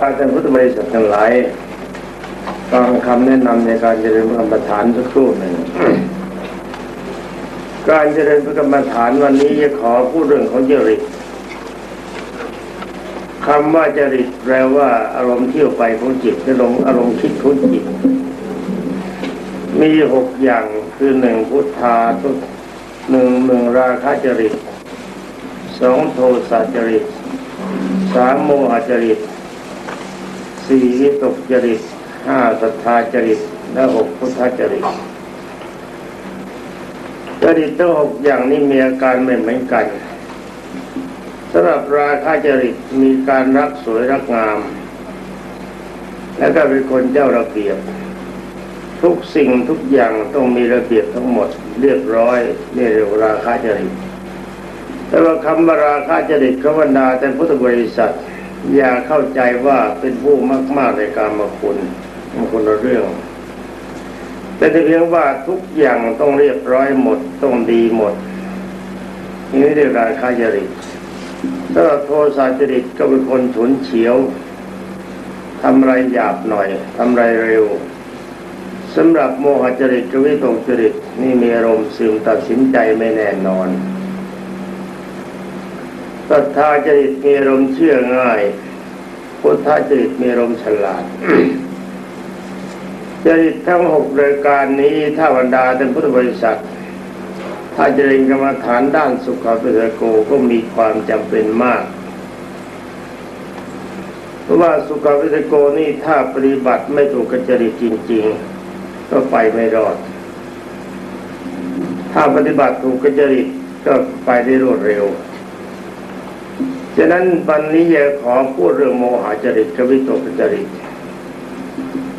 อาจารพุทธบริษัททั้งหลายฟังคำแนะนำในการเจริญพระกรรมฐานสักครู่หนึ่ง การเจริญพระกรรมฐานวันนี้จะขอพูดเรื่องของจริตคำว่าจริตแปลว่าอารมณ์เที่ยวไปของจิตอารมณ์อารมณ์คิดของจิต มีหกอย่างคือหนึ่งพุทธาทุหนึ่งหนึ่งราคะจริตสองโทสะจริตสามโมหจริต สี่วิตกจริตห้าศรัทธาจริตและหกพุทธจริตจริตทั้งหกอย่างนี้มีอาการไม่เหมือนกันสำหรับราคะจริตมีการรักสวยรักงาม และก็เป็นคนเจ้าระเบียบ ทุกสิ่งทุกอย่างต้องมีระเบียบทั้งหมดเรียบร้อยนี่เรียกว่าราคะจริตแต่ว่าคำว่าราคะจริตเขาบรรดาแต่พุทธบริษัท อย่าเข้าใจว่าเป็นผู้มากๆในการมาคุณมันคนละเรื่อง แต่เพียงว่าทุกอย่างต้องเรียบร้อยหมดต้องดีหมดนี่เรียกราคะจริตถ้าโทสะจริตก็เป็นคนฉุนเฉียวทำไรหยาบหน่อยทำไรเร็วสำหรับโมหจริตกับวิตกจริตนี่มีอารมณ์ซึมตัดสินใจไม่แน่นอน ศรัทธาจริตมีอารมณ์เชื่อง่ายพุทธจริตมีอารมณ์ฉลาดจริตทั้งหกรายการนี้ถ้าบรรดาเป็นพุทธบริษัทถ้าจรียนกรรมฐานด้านสุขภาพโกก็มีความจำเป็นมาก เพราะว่าสุขภาพโกนี่ถ้าปฏิบัติไม่ถูกกจริตจริง ๆ ก็ไปไม่รอด ถ้าปฏิบัติถูกกจริตก็ไปได้รวดเร็ว ฉะนั้นวันนี้จะขอพูดเรื่องโมหจริตกับวิตกจริต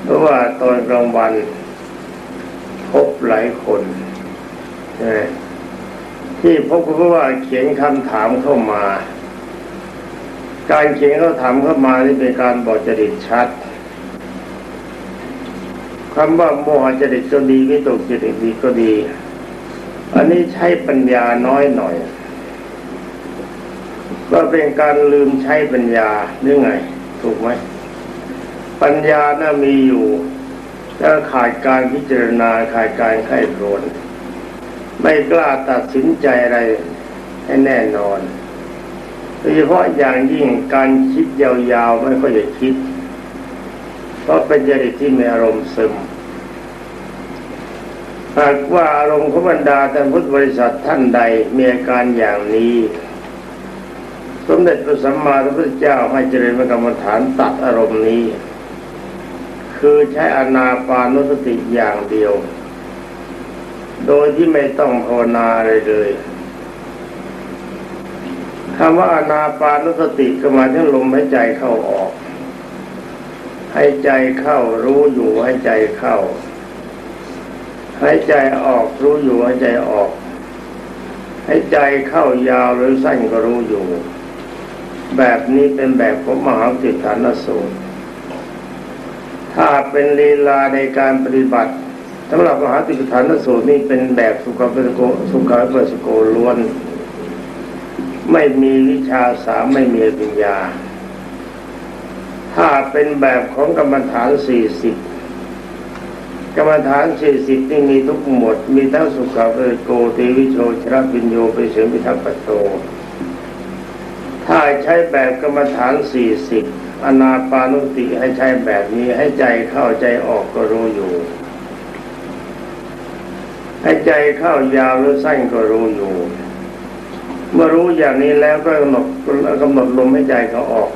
เพราะว่าตอนกลางวันพบหลายคนที่พบก็เพราะว่าเขียนคำถามเข้ามา การเขียนเขาถามเข้ามานี่เป็นการบอกจริตชัดคำว่าโมหจริตก็ดีวิตกจริตดีก็ดี อันนี้ใช้ปัญญาน้อยหน่อย ก็เป็นการลืมใช้ปัญญาหรือไง ถูกไหม ปัญญาน่ามีอยู่แต่ขาดการพิจารณาขาดการไข้ครวนไม่กล้าตัดสินใจอะไรให้แน่นอนโดยเฉพาะอย่างยิ่งการคิดยาวๆไม่ค่อยจะคิด เพราะเป็นจริตที่มีอารมณ์ซึมหากว่าอารมณ์ของบรรดาท่านพุทธบริษัทท่านใดมีอาการอย่างนี้ สมเด็จพระสัมมาสัมพุทธเจ้าให้เจริญกรรมฐานตัดอารมณ์นี้ คือใช้อนาปานุสติอย่างเดียว โดยที่ไม่ต้องภาวนาอะไรเลยคำว่าอนาปานุสติก็มาถึงลมหายใจเข้าออกให้ใจเข้ารู้อยู่ให้ใจเข้าให้ใจออกรู้อยู่ให้ใจออกให้ใจเข้ายาวหรือสั้นก็รู้อยู่ แบบนี้เป็นแบบของมหาสิทธานสูตร ถ้าเป็นลีลาในการปฏิบัติสำหรับมหาสิทธานสูตรนี่เป็นแบบสุขภิโกสุขภิสโกล้วน ไม่มีวิชาสามไม่มีปัญญา ถ้าเป็นแบบของกรรมฐานสี่สิบกรรมฐานสี่สิบนี่มีทุกหมด มีทั้งสุขภิโกเทวิโชชรปิญโยไปเสริมพิทักษ์ปโต ถ้าใช้แบบกรรมฐานสี่สิบอนาปานุติให้ใช้แบบนี้ให้ใจเข้าใจออกก็รู้อยู่ ให้ใจเข้ายาวหรือสั้นก็รู้อยู่ เมื่อรู้อย่างนี้แล้วก็กำหนดกำหนดลมให้ใจเขาออก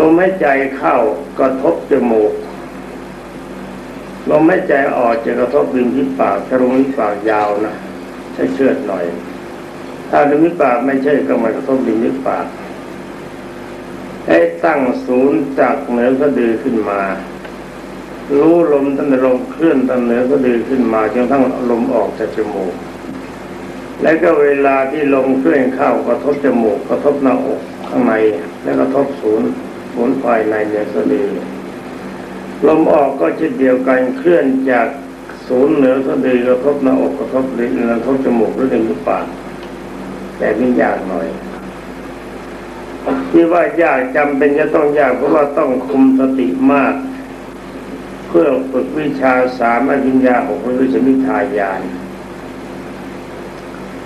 ลมให้ใจเข้ากระทบจมูกลมให้ใจออกจะกระทบริมที่ปากถ้าลมที่ปากยาวนะใช้เชือดหน่อย ถ้าลิมิปากไม่ใช่ก็มันกระทบลิมิปากให้ตั้งศูนย์จากเหนือสะดือขึ้นมา รู้ลมตั้งแต่ลมเคลื่อนตั้งเหนือสะดือขึ้นมาจนทั้งลมออกจากจมูก และก็เวลาที่ลมเคลื่อนเข้ากระทบจมูกกระทบหน้าอกข้างใน และกระทบศูนย์ศูนย์ภายในเหนือสะดือลมออกก็เช่นเดียวกันเคลื่อนจากศูนย์เหนือสะดือกระทบหน้าอกกระทบลิ้นกระทบจมูกหรือลิ้นหรือปาก แต่ไม่ยากหน่อยที่ว่ายากจำเป็นจะต้องยากเพราะว่าต้องคุมสติมาก เพื่อฝึกวิชาสามอภิญญาหกวิชมิทายาน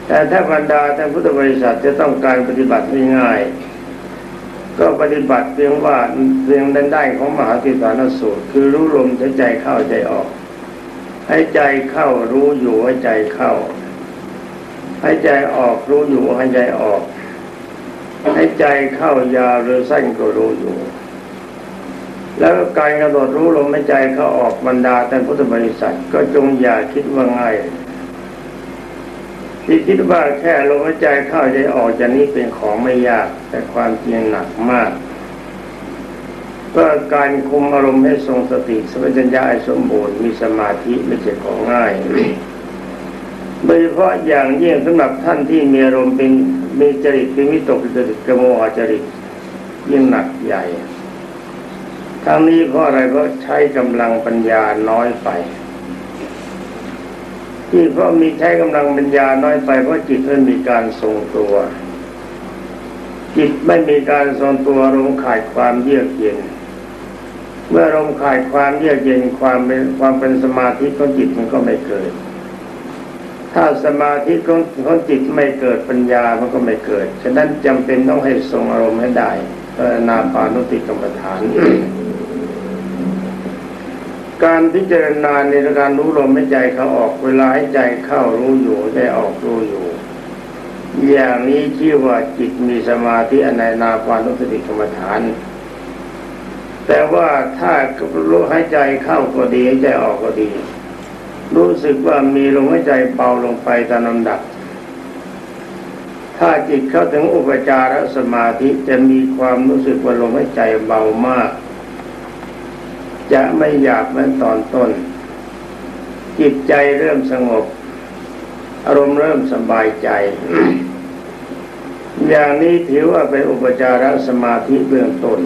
แต่ถ้าบรรดาท่านพุทธบริษัทจะต้องการปฏิบัติง่ายก็ปฏิบัติเพียงว่าเพียงด้านได้ของมหาติฐานสูตร คือรู้ลมใจเข้าใจออกให้ใจเข้ารู้อยู่ให้ใจเข้า ให้ใจออกรู้อยู่ให้ใจออก ให้ใจเข้ายาหรือสั้นก็รู้อยู่ แล้วการกำหนดรู้ลมหายใจเข้าออกบรรดาแต่พุทธบริษัทก็จงอย่าคิดว่าง่ายที่คิดว่าแค่ลมหายใจเข้าใจออกจะนี้เป็นของไม่ยาก แต่ความจริงหนักมากก็การคุมอารมณ์ให้ทรงสติสัมปชัญญะสมบูรณ์มีสมาธิไม่ใช่ของง่าย โดยเฉพาะอย่างยิ่งสำหรับท่านที่มีอารมณ์เป็นมีจริตเป็นวิตกจริตกโมหจริตยิ่งหนักใหญ่ทั้งนี้เพราะอะไรเพราะใช้กำลังปัญญาน้อยไปที่เพราะมีใช้กำลังปัญญาน้อยไปเพราะจิตไม่มีการทรงตัว จิตไม่มีการทรงตัวลงขาดความเยือกเย็น เมื่อลมขาดความเยือกเย็นความเป็นความเป็นสมาธิของจิตมันก็ไม่เกิด ถ้าสมาธิของของจิตไม่เกิดปัญญามันก็ไม่เกิด ฉะนั้นจำเป็นต้องให้ทรงอารมณ์ให้ได้นาปานุติกรรมฐาน การพิจารณาในการรู้ลมให้ใจเขาออกเวลาให้ใจเข้ารู้อยู่ใจออกรู้อยู่ อย่างนี้ชื่อว่าจิตมีสมาธิอนนาปานุสติกรรมฐาน แต่ว่าถ้ารู้ให้ใจเข้าก็ดีให้ใจออกก็ดี รู้สึกว่ามีลมหายใจเบาลงไปตามลำดับ ถ้าจิตเข้าถึงอุปจารสมาธิจะมีความรู้สึกว่าลมหายใจเบามาก จะไม่อยากเหมือนตอนต้น จิตใจเริ่มสงบ อารมณ์เริ่มสบายใจ อย่างนี้ถือว่าเป็นอุปจารสมาธิเบื้องต้น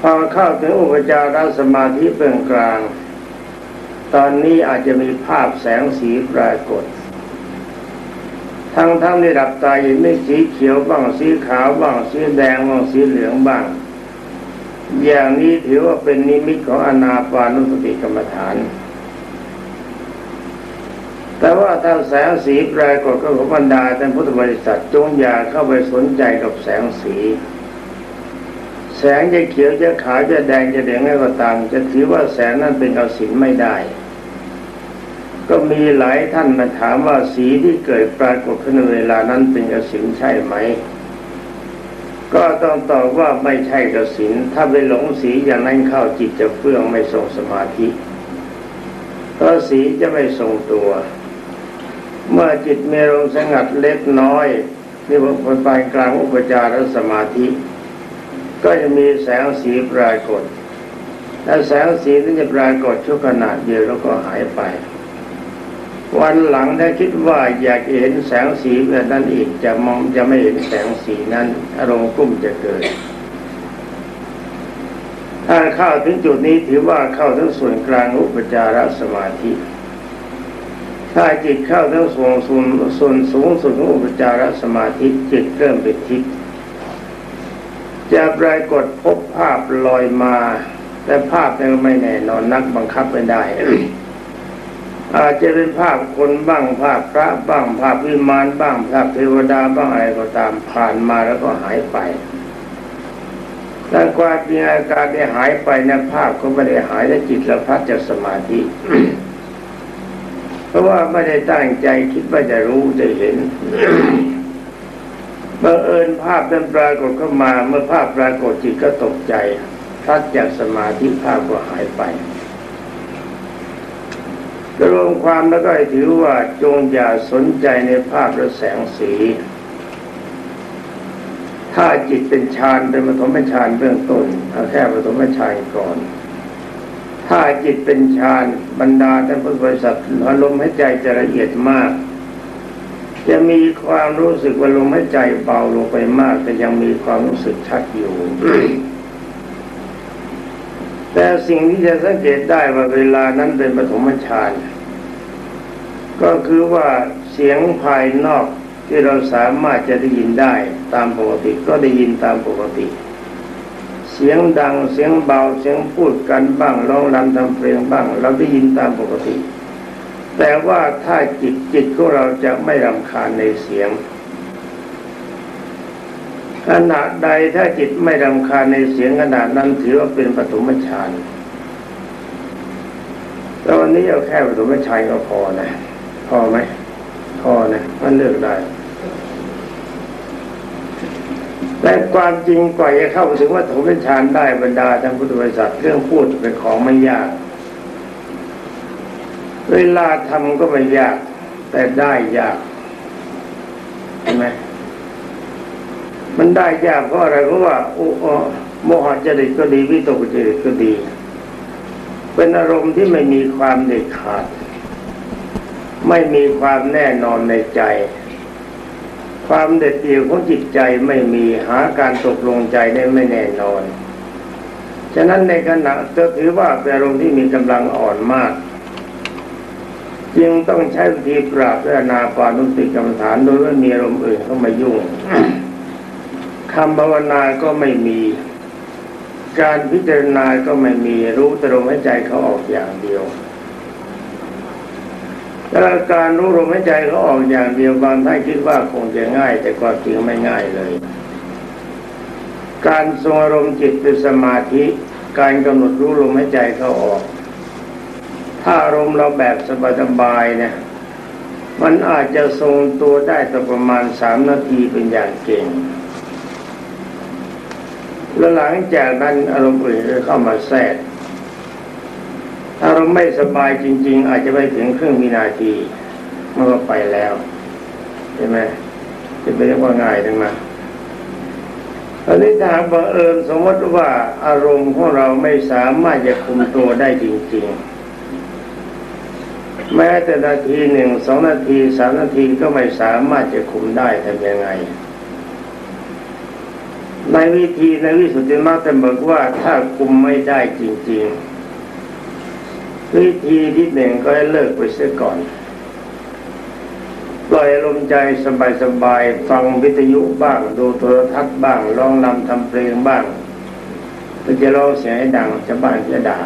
พอเข้าถึงอุปจารสมาธิเบื้องกลาง ตอนนี้อาจจะมีภาพแสงสีปรากฏ ทั้งทั้งในดับตาเห็นไม่สีเขียวบ้างสีขาวบ้างสีแดงบ้างสีเหลืองบ้าง อย่างนี้ถือว่าเป็นนิมิตของอนาปานุสติกรรมฐาน แต่ว่าถ้าแสงสีปรากฏก็ขอบรรดาท่านพุทธบริษัทจงอย่าเข้าไปสนใจกับแสงสีแสงจะเขียวจะขาวจะแดงจะแดงอะไรก็ตาม จะถือว่าแสงนั้นเป็นเอาสินไม่ได้ ก็มีหลายท่านมาถามว่าสีที่เกิดปรากฏขึ้นเวลานั้นเป็นกสินใช่ไหม ก็ต้องตอบว่าไม่ใช่กสินถ้าไปหลงสีอย่างนั้นเข้าจิตจะเฟื่องไม่ทรงสมาธิเพราะสีจะไม่ทรงตัว เมื่อจิตมีลมสงัดเล็กน้อยนี่ว่าปานกลางอุปจารสมาธิ ก็จะมีแสงสีปรากฏและแสงสีนั้นจะปรากฏชั่วขณะเดียวแล้วก็หายไป วันหลังได้คิดว่าอยากเห็นแสงสีแบบนั้นอีกจะมองจะไม่เห็นแสงสีนั้น อารมณ์กุ้มจะเกิด ถ้าเข้าถึงจุดนี้ถือว่าเข้าถึงส่วนกลางอุปจารสมาธิ ถ้าจิตเข้าถึงส่วนส่วนส่วนสูงสุดของอุปจารสมาธิจิตเริ่มเป็นทิพย์จะปรากฏพบภาพลอยมา แต่ภาพนั้นไม่แน่นอนนักบังคับไม่ได้ อาจจะเป็นภาพคนบ้างภาพพระบ้างภาพวิมานบ้างภาพเทวดาบ้างอะไรก็ตามผ่านมาแล้วก็หายไปแต่ความมีอาการได้หายไปนะภาพก็ไม่ได้หายและจิตละพัดจากสมาธิ เพราะว่าไม่ได้ตั้งใจคิดว่าจะรู้จะเห็นบังเอิญภาพนั้นปรากฏเข้ามา เมื่อภาพปรากฏจิตก็ตกใจทัดจากสมาธิภาพก็หายไป รวมความแล้วก็ถือว่าจงอย่าสนใจในภาพและแสงสี ถ้าจิตเป็นฌานเป็นปฐมฌานเบื้องต้นเอาแค่ปฐมฌานก่อน ถ้าจิตเป็นฌานบรรดาท่านพุทธบริษัทอารมณ์ให้ใจจะละเอียดมาก จะมีความรู้สึกว่าลมหายใจเบาลงไปมาก แต่ยังมีความรู้สึกชัดอยู่ แต่สิ่งที่จะสังเกตได้ว่าเวลานั้นเป็นปฐมฌานก็คือว่าเสียงภายนอกที่เราสามารถจะได้ยินได้ตามปกติก็ได้ยินตามปกติ เสียงดังเสียงเบาเสียงพูดกันบ้างร้องรำทำเพลงบ้าง เราได้ยินตามปกติ แต่ว่าถ้าจิตจิตของเราจะไม่รำคาญในเสียง ขณะใดถ้าจิตไม่รำคาญในเสียงขนาดนั้นถือว่าเป็นปฐมฌานแล้ววันนี้เอาแค่ปฐมฌานก็พอนะ พอไหมพอนะมันเลือกได้แต่ความจริงกว่าจะเข้าถึงว่าถมฌานได้บรรดาทางพุทธบริษัทเรื่องพูดเป็นของไม่ยาก เวลาทำก็ไม่ยาก แต่ได้ยากเห็นไหม มันได้ยากเพราะอะไรเพราะว่าโอ้โมหะจริตก็ดีวิตกจริตก็ดี เป็นอารมณ์ที่ไม่มีความเด็ดขาด ไม่มีความแน่นอนในใจ ความเด็ดเดี่ยวของจิตใจไม่มีหาการตกลงใจได้ไม่แน่นอน ฉะนั้นในขณะจะถือว่าเป็นอารมณ์ที่มีกำลังอ่อนมากจึงต้องใช้วิธีปราบด้วยนาปานุสติกรรมฐานโดยไม่มีอารมณ์อื่นเข้ามายุ่ง คำภาวนาก็ไม่มี การพิจารณาก็ไม่มีรู้แต่ลมหายใจเขาออกอย่างเดียวแล้วการรู้ลมหายใจเขาออกอย่างเดียวบางท่านคิดว่าคงจะง่าย แต่ความจริงไม่ง่ายเลย การทรงอารมณ์จิตเป็นสมาธิ การกำหนดรู้ลมหายใจเขาออก ถ้าอารมณ์เราแบบสบายๆเนี่ยมันอาจจะทรงตัวได้ต่อประมาณสามนาทีเป็นอย่างเก่ง แล้วหลังจากนั้นอารมณ์อื่นจะเข้ามาแทรกถ้าเราไม่สบายจริง ๆ อาจจะไม่ถึงครึ่งวินาทีมันก็ไปแล้วใช่ไหมจะเป็นว่าง่ายถึงมาตอนนี้ถ้าบังเอิญสมมติว่าอารมณ์ของเราไม่สามารถจะคุมตัวได้จริง ๆ แม้แต่นาทีหนึ่งสองนาทีสามนาทีก็ไม่สามารถจะคุมได้ทำยังไง ในวิธีในวิสุทธิมรรคท่านบอกว่าถ้าคุมไม่ได้จริง ๆ วิธีที่หนึ่งก็ให้เลิกไปเสียก่อนปล่อยลมใจสบายๆฟังวิทยุบ้าง ดูโทรทัศน์บ้างร้องนำทำเพลงบ้างถ้าจะร้องเสียงให้ดังจะบ้านจะด่า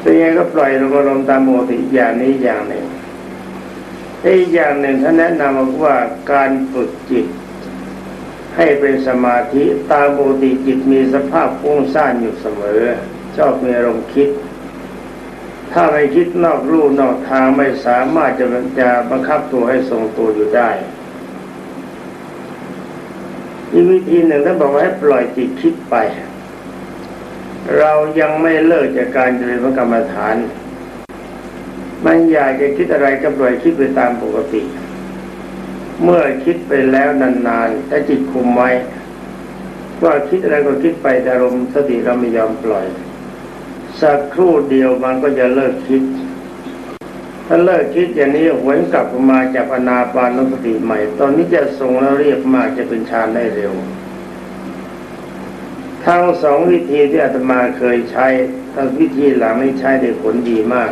เป็นไงก็ปล่อยลมลมตามปกติอย่างนี้อย่างหนึ่งอีกอย่างหนึ่งท่านแนะนำว่าการฝึกจิต ให้เป็นสมาธิตามปกติจิตมีสภาพฟุ้งซ่านอยู่เสมอ ชอบมีอารมณ์คิด ถ้าไม่คิดนอกรูนอกทางไม่สามารถจะจะบังคับตัวให้ทรงตัวอยู่ได้อีกวิธีหนึ่งท่านบอกว่าให้ปล่อยจิตคิดไป เรายังไม่เลิกจากการเจริญกรรมฐาน มันอยากจะคิดอะไรก็ปล่อยคิดไปตามปกติ เมื่อคิดไปแล้วนานๆแต่จิตคุมไว้ว่าคิดอะไรก็คิดไปแต่ลมสติเราไม่ยอมปล่อย สักครู่เดียวมันก็จะเลิกคิด ถ้าเลิกคิดอย่างนี้หวนกลับมาจากอนาปานสติใหม่ ตอนนี้จะทรงแล้วเรียบมากจะเป็นฌานได้เร็วทั้งสองวิธีที่อาตมาเคยใช้ทั้งวิธีหลังนี้ใช้ได้ผลดีมาก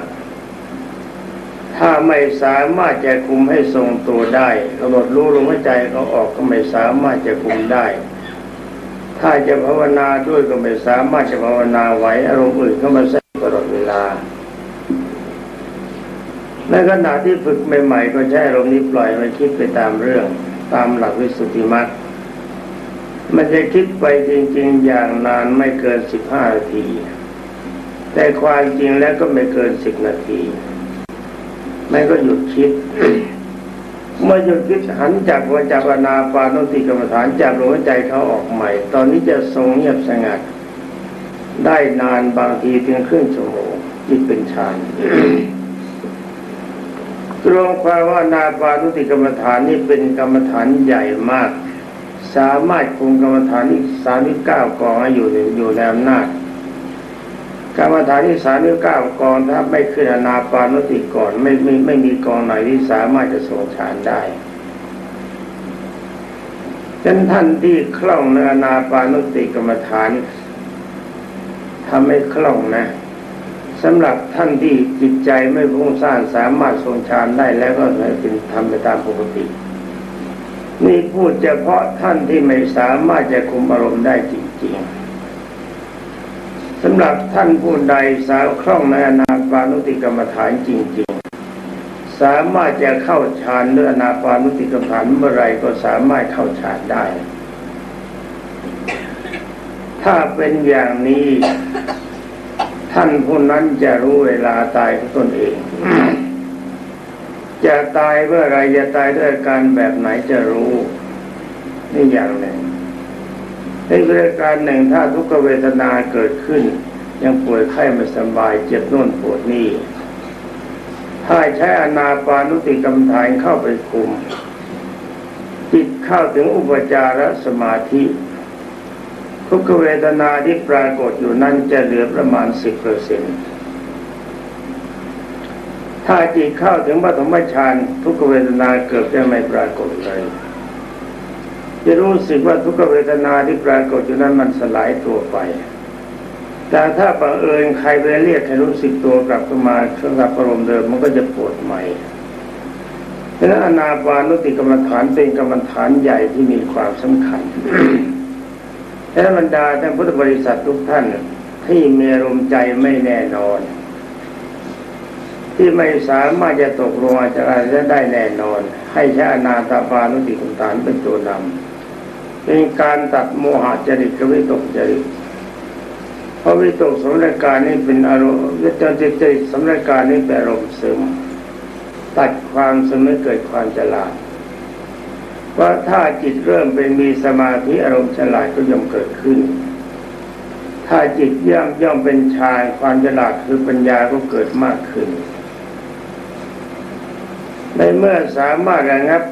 ถ้าไม่สามารถจะคุมให้ทรงตัวได้กำหนดรู้ลมหายใจเขาออกก็ไม่สามารถจะคุมได้ ถ้าจะภาวนาด้วยก็ไม่สามารถจะภาวนาไหวอารมณ์อื่นเข้ามาแทรกตลอดเวลาในขณะที่ฝึกใหม่ๆ ก็ใช้อารมณ์นี้ปล่อยไปคิดไปตามเรื่องตามหลักวิสุทธิมรรคมันจะคิดไปจริง ๆ อย่างนานไม่เกินสิบห้านาที แต่ความจริงแล้วก็ไม่เกินสิบนาที มันก็หยุดคิด เมื่อหยุดคิดหันจากวจากนาปานุติกรรมฐานจากลมหายใจเขาออกใหม่ ตอนนี้จะทรงเงียบสงัด ได้นานบางทีเพียงครึ่งชั่วโมงจิตเป็นฌานรวมความว่านาปานุติกรรมฐานนี่เป็นกรรมฐานใหญ่มาก สามารถคุมกรรมฐานอีกสามที่เก้ากองอยู่อยู่ในอำนาจ กรรมฐานที่สามนิ้วเก้ากองถ้าไม่ขึ้นอนาปานุติก่อนไม่ไม่ไม่มีกองไหนที่สามารถจะทรงฌานได้ฉะนั้นท่านที่คล่องในอนาปานุติกรรมฐานทำไม่คล่องนะสำหรับท่านที่จิตใจไม่พุ่งสร้างสามารถทรงฌานได้แล้วก็ให้เป็นทำไปตามปกติ นี่พูดเฉพาะท่านที่ไม่สามารถจะคุมอารมณ์ได้จริงๆ สำหรับท่านผู้ใดสาวคล่องในอนาปานุติกรรมฐานจริง ๆ สามารถจะเข้าฌานเรืออนาปานุติกรรมฐานเมื่อไรก็สามารถเข้าฌานได้ ถ้าเป็นอย่างนี้ ท่านผู้นั้นจะรู้เวลาตายของตนเอง จะตายเมื่อไรจะตายด้วยการแบบไหนจะรู้ นี่อย่างหนึ่ง ในเรื่องการหนึ่งถ้าทุกขเวทนาเกิดขึ้น ยังป่วยไข้ไม่สบายเจ็บน่นปวดนี่ถ้าใช้อนาปานุติกรรมฐานเข้าไปคุมจิตเข้าถึงอุปจารสมาธิทุกขเวทนาที่ปรากฏอยู่นั้นจะเหลือประมาณสิบเปอร์เซ็นต์ถ้าจิตเข้าถึงปฐมฌานทุกขเวทนาเกิดจะไม่ปรากฏเลย จะรู้สึกว่าทุกเวทนาที่ปรากฏอยู่นั้นมันสลายตัวไป แต่ถ้าบังเอิญใครไปเรียกให้รู้สึกตัวกลับขึ้นมาเครื่องรับอารมณ์เดิมมันก็จะปวดใหม่ดังนั้นอนาปานุติกรรมฐานเป็นกรรมฐานใหญ่ที่มีความสำคัญและบรรดาท่านพุทธบริษัททุกท่านที่มีอารมณ์ใจไม่แน่นอน ที่ไม่สามารถจะตกลงอาจจะได้แน่นอน ให้ใช้อนาตาปานุติกรรมฐานเป็นตัวนำ เป็นการตัดโมหะจริตกับวิตกจริตเพราะวิตกสมรการนี้เป็นอารมณ์วิตกจริตสมรการนี้เป็นอารมณ์ซึมตัดความสมเกิดความฉลาดว่าถ้าจิตเริ่มเป็นมีสมาธิอารมณ์ฉลาดก็ย่อมเกิดขึ้น ถ้าจิตย่อมย่อมเป็นฌานความฉลาดคือปัญญาก็เกิดมากขึ้น ในเมื่อสามารถระงับ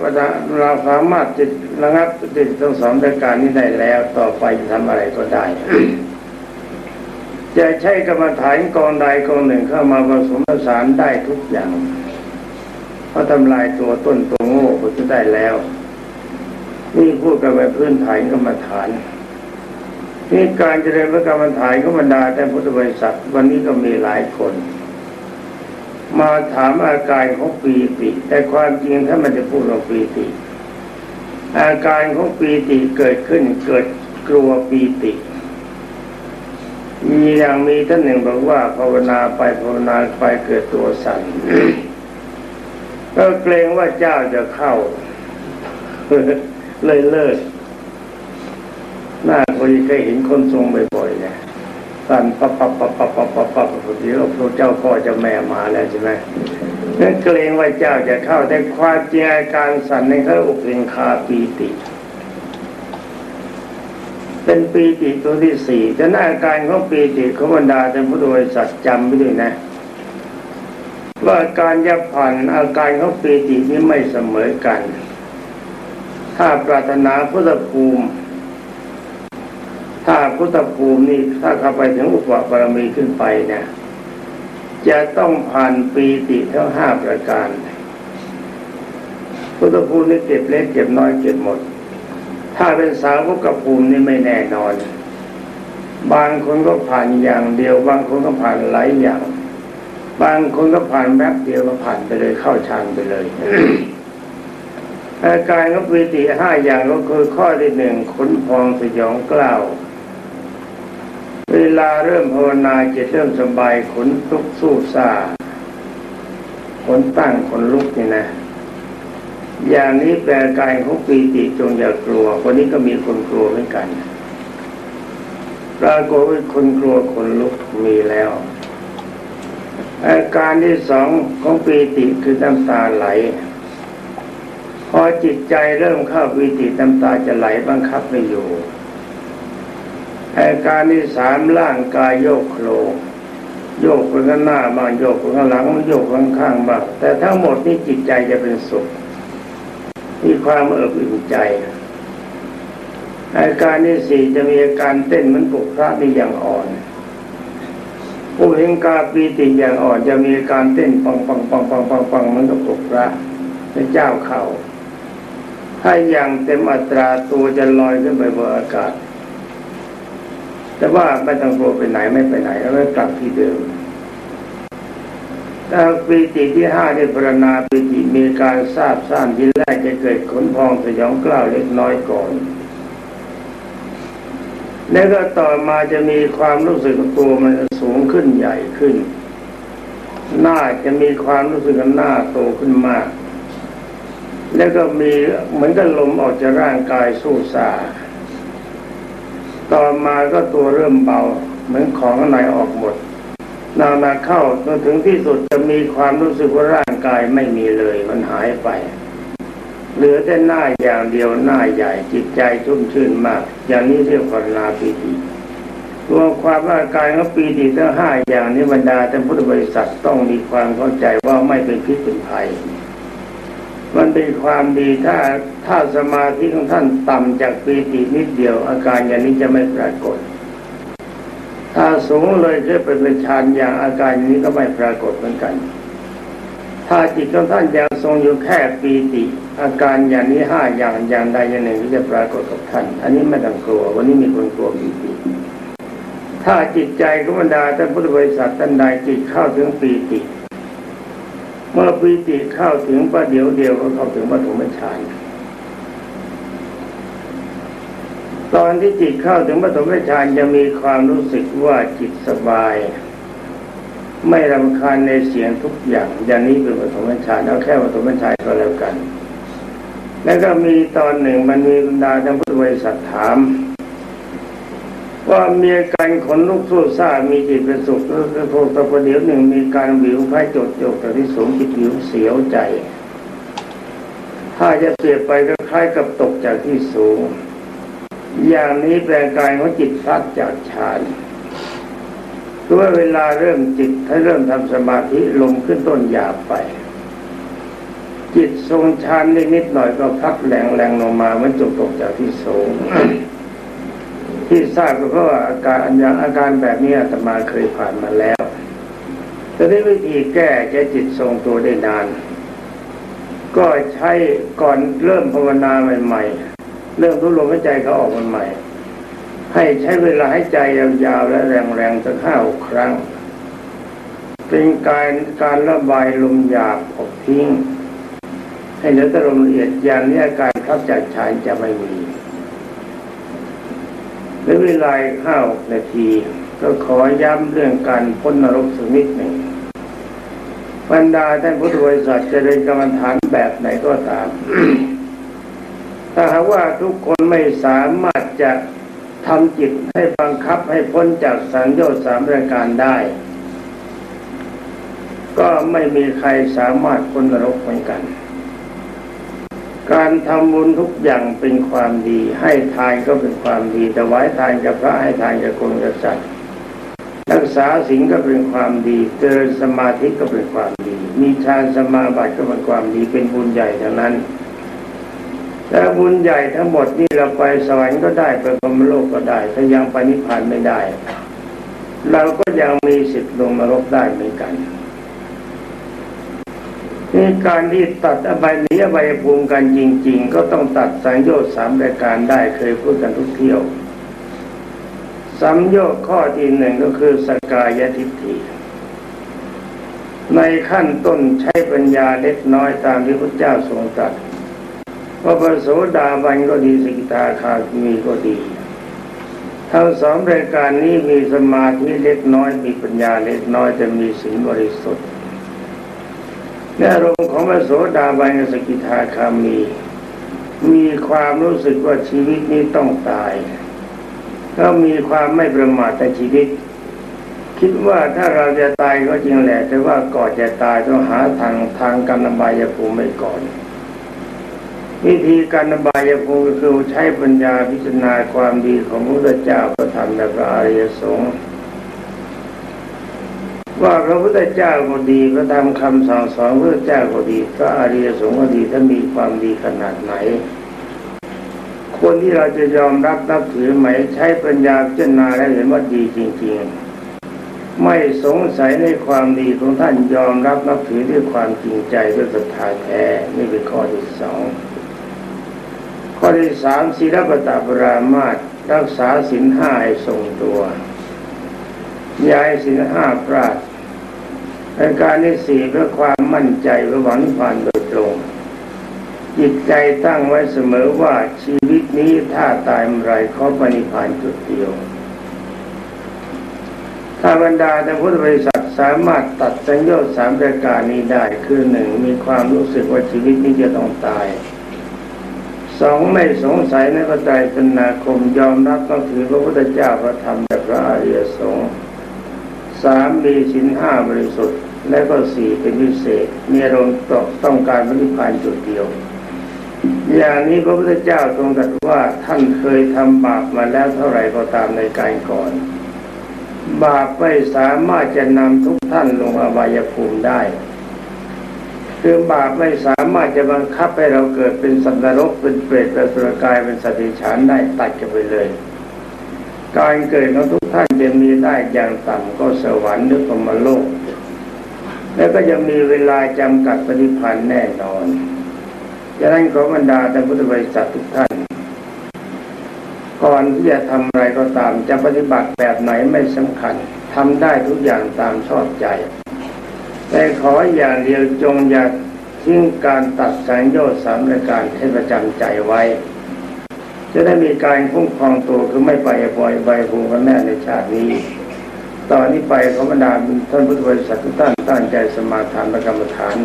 เราสามารถจิตระงับจิตทั้งสองประการนี้ได้แล้วต่อไปจะทำอะไรก็ได้ จะใช้กรรมฐานกองใดกองหนึ่งเข้ามาผสมผสานได้ทุกอย่างเพราะทำลายตัวต้นตัวโง่ก็จะได้แล้ว นี่พูดกันไปพื้นฐานกรรมฐานนี่การเจริญพระกรรมฐานของบรรดาแต่พุทธบริษัทวันนี้ก็มีหลายคน มาถามอาการของปีติ แต่ความจริงถ้ามันจะพูดว่าปีติ อาการของปีติเกิดขึ้นเกิดกลัวปีติ มีอย่างมีท่านหนึ่งบอกว่าภาวนาไปภาวนาไปเกิดตัวสั่นก็เกรงว่าเจ้าจะเข้า เลยเลิกหน้าคนเคยเห็นคนทรงบ่อยๆเนี่ย สั่นปับปับปับปับปับปับปับพอดีเราพระเจ้าพ่อเจ้าแม่มาแล้วใช่ไหมนั่นเกรงว่าเจ้าจะเข้าแต่ความจริงอาการสั่นในเขาอุเบกขาปีติ เป็นปีติตัวที่สี่จะหน้าอาการของปีติของบรรดาแต่ผู้โดยสัตว์จำไปด้วยนะ ว่าการจะผ่านอาการของปีตินี้ไม่เสมอกัน ถ้าปรารถนาพุทธภูมิ พุทธภูมินี่ถ้าเข้าไปถึงอุปบารมีขึ้นไปเนี่ยจะต้องผ่านปีติทั้งห้าประการ พุทธภูมินี่เก็บเล็กเก็บน้อยเก็บหมด ถ้าเป็นสาวกภูมินี่ไม่แน่นอน บางคนก็ผ่านอย่างเดียว บางคนก็ผ่านหลายอย่าง บางคนก็ผ่านแป๊บเดียวก็ผ่านไปเลยเข้าฌานไปเลยอาการของปีติห้าอย่างก็คือข้อที่หนึ่งขนพองสยองกล้าว เวลาเริ่มภาวนาจิตเริ่มสบายขนทุกสู้ซาขนตั้งขนลุกนี่นะ อย่างนี้แปลกายของปีติจงอย่ากลัวคนนี้ก็มีคนกลัวเหมือนกันปรากฏว่าคนกลัวคนลุกมีแล้วอาการที่สองของปีติคือน้ำตาไหล พอจิตใจเริ่มเข้าปีติน้ำตาจะไหลบังคับไม่อยู่ อาการที่สามร่างกายโยกโคลงโยกไปข้างหน้าบ้างโยกไปข้างหลังโยกข้างข้างบ้างแต่ทั้งหมดนี้จิตใจจะเป็นสุขมีความเอิบอิ่มใจอาการที่สี่จะมีอาการเต้นเหมือนปุกพระนี่อย่างอ่อนผู้เห็นกาปีติอย่างอ่อนจะมีอาการเต้นปังปังปังปังปังปังเหมือนกับปุกพระพระเจ้าเข่าถ้าอย่างเต็มอัตราตัวจะลอยขึ้นไปบนอากาศ แต่ว่าไม่ต้องกลัวไปไหนไม่ไปไหนแล้วกลับที่เดิมแต่ปีติที่ห้าในพรณนาปีติมีการทราบซ่านที่แรกจะเกิดขนพองสยองกล้าวเล็กน้อยก่อน แล้วก็ต่อมาจะมีความรู้สึกตัวมันสูงขึ้นใหญ่ขึ้น หน้าจะมีความรู้สึกหน้าโตขึ้นมาก แล้วก็มีเหมือนกับลมออกจากร่างกายสู้ซา ต่อมาก็ตัวเริ่มเบา เหมือนของข้างในออกหมดนานาเข้าจนถึงที่สุดจะมีความรู้สึกว่าร่างกายไม่มีเลยมันหายไป เหลือแต่หน้าอย่างเดียวหน้าใหญ่จิตใจชุ่มชื่นมาก อย่างนี้เรียกว่านาปีติรวมความว่างการของปีติทั้งห้าอย่างนี้บรรดาท่านพุทธบริษัทต้องมีความเข้าใจว่าไม่เป็นพิษเป็นภัย มันเป็นความดีถ้าถ้าสมาธิของท่านต่ำจากปีตินิดเดียว อาการอย่างนี้จะไม่ปรากฏ ถ้าสูงเลยจะเป็นฌานอย่างอาการนี้ก็ไม่ปรากฏเหมือนกัน ถ้าจิตของท่านยังทรงอยู่แค่ปีติ อาการอย่างนี้ห้าอย่างอย่างใดอย่างหนึ่งที่จะปรากฏกับท่าน อันนี้ไม่ต้องกลัว วันนี้มีคนกลัวปีติถ้าจิตใจของบรรดาท่านพุทธบริษัทท่านใดจิตเข้าถึงปีติ เมื่อปีติเข้าถึงประเดี๋ยวเดียวก็เข้าถึงปฐมฌานตอนที่จิตเข้าถึงปฐมฌานจะมีความรู้สึกว่าจิตสบาย ไม่รำคาญในเสียงทุกอย่าง อย่างนี้เป็นปฐมฌานเอาแค่ปฐมฌานก็แล้วกัน แล้วก็มีตอนหนึ่งมันมีบรรดาท่านพุทธบริษัทถาม ว่ามีการขนลุกสู้ซ่ามีจิตเป็นสุขแล้วพอประเดี๋ยวหนึ่งมีการวิวไฟจดจดแต่ที่สูงจิตวิวเสียวใจ ถ้าจะเสียไปก็คล้ายกับตกจากที่สูง อย่างนี้แปลงกายของจิตพัดจากฌานคือว่าเวลาเริ่มจิตถ้าเริ่มทำสมาธิลงขึ้นต้นหยาบไป จิตทรงฌานนิดหน่อยก็พักแรงแรงลงมามันจบตกจากที่สูง ที่ทราบก็เพราะว่าอาการอย่างอาการแบบนี้อาตมาเคยผ่านมาแล้วแต่ได้วิธีแก้แก้จิตทรงตัวได้นาน ก็ใช้ก่อนเริ่มภาวนาใหม่ๆ เริ่มรู้ลมหายใจเขาออกมาใหม่ให้ใช้เวลาให้ใจยาวๆและแรงๆสักห้าครั้ง เป็นการการระบายลมหยาบออกทิ้ง ให้เหลือแต่ลมละเอียดอย่างนี้อาการขับจากชายจะไม่มี ในเวลาห้านาที ก็ขอย้ำเรื่องการพ้นนรกสักนิดหนึ่งบรรดาท่านพุทธบริษัทจะเรียนกรรมฐานแบบไหนก็ตาม ถ้าหากว่าทุกคนไม่สามารถจะทำจิตให้บังคับให้พ้นจากสังโยชน์สามรายการได้ ก็ไม่มีใครสามารถพ้นนรกเหมือนกัน การทำบุญทุกอย่างเป็นความดี ให้ทานก็เป็นความดีแต่ไว้ทานกับพระให้ทานกับคนกับสัตว์รักษาสิ่งก็เป็นความดีเจริญสมาธิก็เป็นความดี มีฌานสมาบัติก็เป็นความดีเป็นบุญใหญ่ทั้งนั้นแต่บุญใหญ่ทั้งหมดนี่เราไปสวรรค์ก็ได้ไปพรมโลกก็ได้ ถ้ายังไปนิพพานไม่ได้ เราก็ยังมีสิทธิ์ลงนรกได้เหมือนกัน นี่การที่ตัดอบายนี้อบายภูมิกันจริง ๆ ก็ต้องตัดสังโยชน์สามรายการได้เคยพูดกันทุกเที่ยวสัมโยชน์ข้อที่หนึ่งก็คือสกายทิฏฐิในขั้นต้นใช้ปัญญาเล็กน้อยตามที่พระเจ้าทรงตรัสพระปโสดาบันก็ดีสกิตาคามีก็ดีทั้งสองรายการนี้มีสมาธิเล็กน้อยมีปัญญาเล็กน้อยจะมีสิ่งบริสุทธิ์ ในอารมณ์ของพระโสดาบันสกิทาคามี มีความรู้สึกว่าชีวิตนี้ต้องตาย ก็มีความไม่ประมาทในชีวิต คิดว่าถ้าเราจะตายก็จริงแหละ แต่ว่าก่อนจะตายต้องหาทางทางกรรมบายภูมิไปก่อน วิธีการบายภูมิคือใช้ปัญญาพิจารณาความดีของพระเจ้าพระธรรมและพระอริยสงฆ์ ว่าพระพุทธเจ้าก็ดีพระธรรมคำสั่งสอนพระเจ้าก็ดีพระอริยสงฆ์ก็ดีถ้ามีความดีขนาดไหน คนที่เราจะยอมรับนับถือไหมใช้ปัญญาพิจารณาแล้วเห็นว่าดีจริง ๆ ไม่สงสัยในความดีของท่านยอมรับนับถือด้วยความจริงใจด้วยศรัทธาแท้นี่เป็นข้อที่สองข้อที่สามศีลปตปรามาตรักษาศีลห้าให้ทรงตัวย้ายศีลห้าพลาด อาการที่สี่เพื่อความมั่นใจเพื่อหวังนิพพานโดยตรงจิตใจตั้งไว้เสมอว่าชีวิตนี้ถ้าตายเมื่อไรขอปณิพานจุดเดียว ถ้าบรรดาแต่พุทธบริษัทสามารถตัดสัญญาสามประการนี้ได้คือหนึ่งมีความรู้สึกว่าชีวิตนี้จะต้องตายสองไม่สงสัยในพระไตรสนาคมยอมรับต้องถือพระพุทธเจ้าพระธรรมและพระอริยสงฆ์สามมีสินห้าบริสุทธิ์ และก็สี่เป็นพิเศษมีอารมณ์ต้องการปฏิพานจุดเดียว อย่างนี้พระพุทธเจ้าทรงตรัสว่าท่านเคยทำบาปมาแล้วเท่าไหร่ก็ตามในการก่อน บาปไม่สามารถจะนำทุกท่านลงอบายภูมิได้คือบาปไม่สามารถจะบังคับให้เราเกิดเป็นสัตว์นรกเป็นเปรตเป็นสุรกายเป็นสติฉันได้ตัดกันไปเลย การเกิดของทุกท่านจะมีได้อย่างต่ำก็สวรรค์หรือพรมโลก แล้วก็จะมีเวลาจำกัดปฏิพันธ์แน่นอนดังนั้นขอบรรดาท่านพุทธบริษัททุกท่าน ก่อนที่จะทำอะไรก็ตาม จะปฏิบัติแบบไหนไม่สำคัญทำได้ทุกอย่างตามชอบใจ แต่ขออย่างเดียวจงอย่าทิ้งการตัดสัญญาสามรายการให้ประจำใจไว้ จะได้มีการคุ้มครองตัวคือไม่ไปปล่อยใบภูมิกันแน่ในชาตินี้ ตอนนี้ไปขอบรรดาท่านพุทธบริษัททุกท่านตั้งใจสมาทานประกรรมฐาน